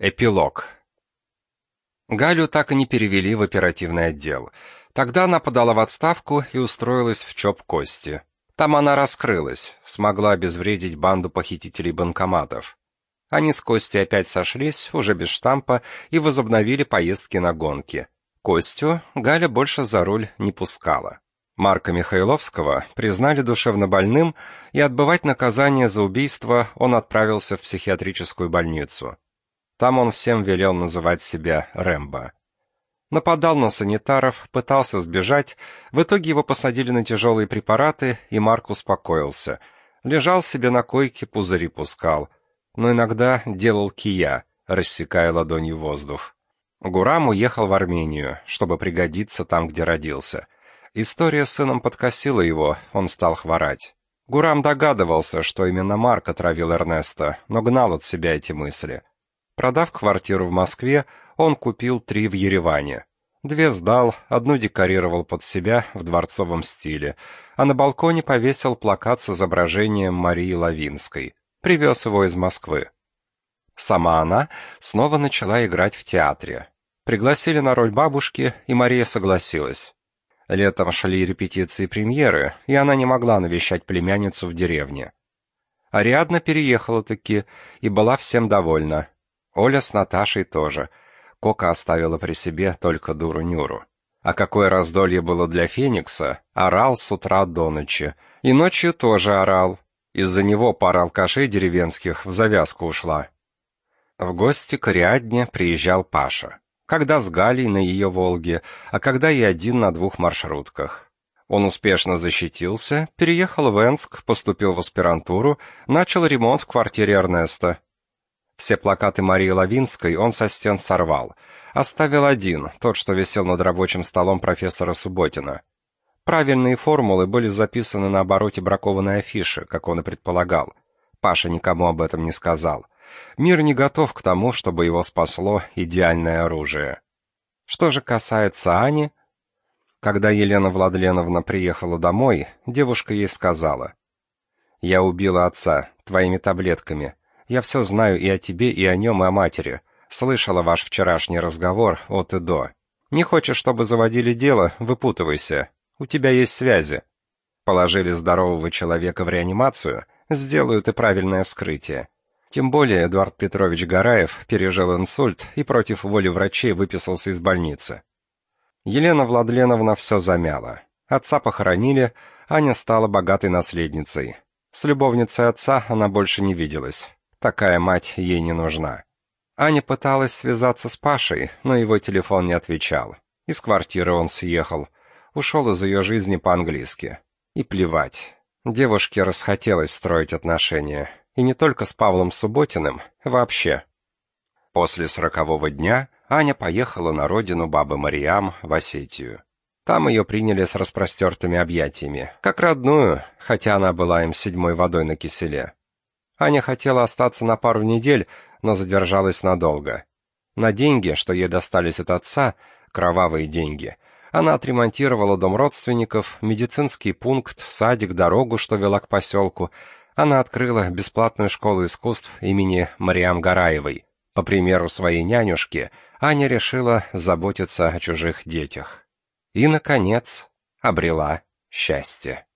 Эпилог. Галю так и не перевели в оперативный отдел. Тогда она подала в отставку и устроилась в ЧОП Кости. Там она раскрылась, смогла обезвредить банду похитителей банкоматов. Они с Костей опять сошлись, уже без штампа, и возобновили поездки на гонки. Костю Галя больше за руль не пускала. Марка Михайловского признали душевнобольным, и отбывать наказание за убийство он отправился в психиатрическую больницу. Там он всем велел называть себя Рэмбо. Нападал на санитаров, пытался сбежать, в итоге его посадили на тяжелые препараты, и Марк успокоился. Лежал себе на койке, пузыри пускал. Но иногда делал кия, рассекая ладонью воздух. Гурам уехал в Армению, чтобы пригодиться там, где родился. История с сыном подкосила его, он стал хворать. Гурам догадывался, что именно Марк отравил Эрнеста, но гнал от себя эти мысли. Продав квартиру в Москве, он купил три в Ереване. Две сдал, одну декорировал под себя в дворцовом стиле, а на балконе повесил плакат с изображением Марии Лавинской. Привез его из Москвы. Сама она снова начала играть в театре. Пригласили на роль бабушки, и Мария согласилась. Летом шли репетиции премьеры, и она не могла навещать племянницу в деревне. Ариадна переехала таки и была всем довольна. Оля с Наташей тоже. Кока оставила при себе только дуру-нюру. А какое раздолье было для Феникса, орал с утра до ночи. И ночью тоже орал. Из-за него пара алкашей деревенских в завязку ушла. В гости к Ариадне приезжал Паша. Когда с Галей на ее «Волге», а когда и один на двух маршрутках. Он успешно защитился, переехал в Энск, поступил в аспирантуру, начал ремонт в квартире Эрнеста. Все плакаты Марии Лавинской он со стен сорвал. Оставил один, тот, что висел над рабочим столом профессора Субботина. Правильные формулы были записаны на обороте бракованной афиши, как он и предполагал. Паша никому об этом не сказал. Мир не готов к тому, чтобы его спасло идеальное оружие. Что же касается Ани, когда Елена Владленовна приехала домой, девушка ей сказала: "Я убила отца твоими таблетками. Я все знаю и о тебе, и о нем, и о матери. Слышала ваш вчерашний разговор от и до. Не хочешь, чтобы заводили дело, выпутывайся. У тебя есть связи. Положили здорового человека в реанимацию, сделают и правильное вскрытие. Тем более Эдуард Петрович Гараев пережил инсульт и против воли врачей выписался из больницы. Елена Владленовна все замяла. Отца похоронили, Аня стала богатой наследницей. С любовницей отца она больше не виделась. Такая мать ей не нужна. Аня пыталась связаться с Пашей, но его телефон не отвечал. Из квартиры он съехал. Ушел из ее жизни по-английски. И плевать. Девушке расхотелось строить отношения. И не только с Павлом Субботиным, вообще. После сорокового дня Аня поехала на родину бабы Мариам в Осетию. Там ее приняли с распростертыми объятиями, как родную, хотя она была им седьмой водой на киселе. Аня хотела остаться на пару недель, но задержалась надолго. На деньги, что ей достались от отца, кровавые деньги, она отремонтировала дом родственников, медицинский пункт, садик, дорогу, что вела к поселку. Она открыла бесплатную школу искусств имени Мариам Гараевой. По примеру своей нянюшки, Аня решила заботиться о чужих детях. И, наконец, обрела счастье.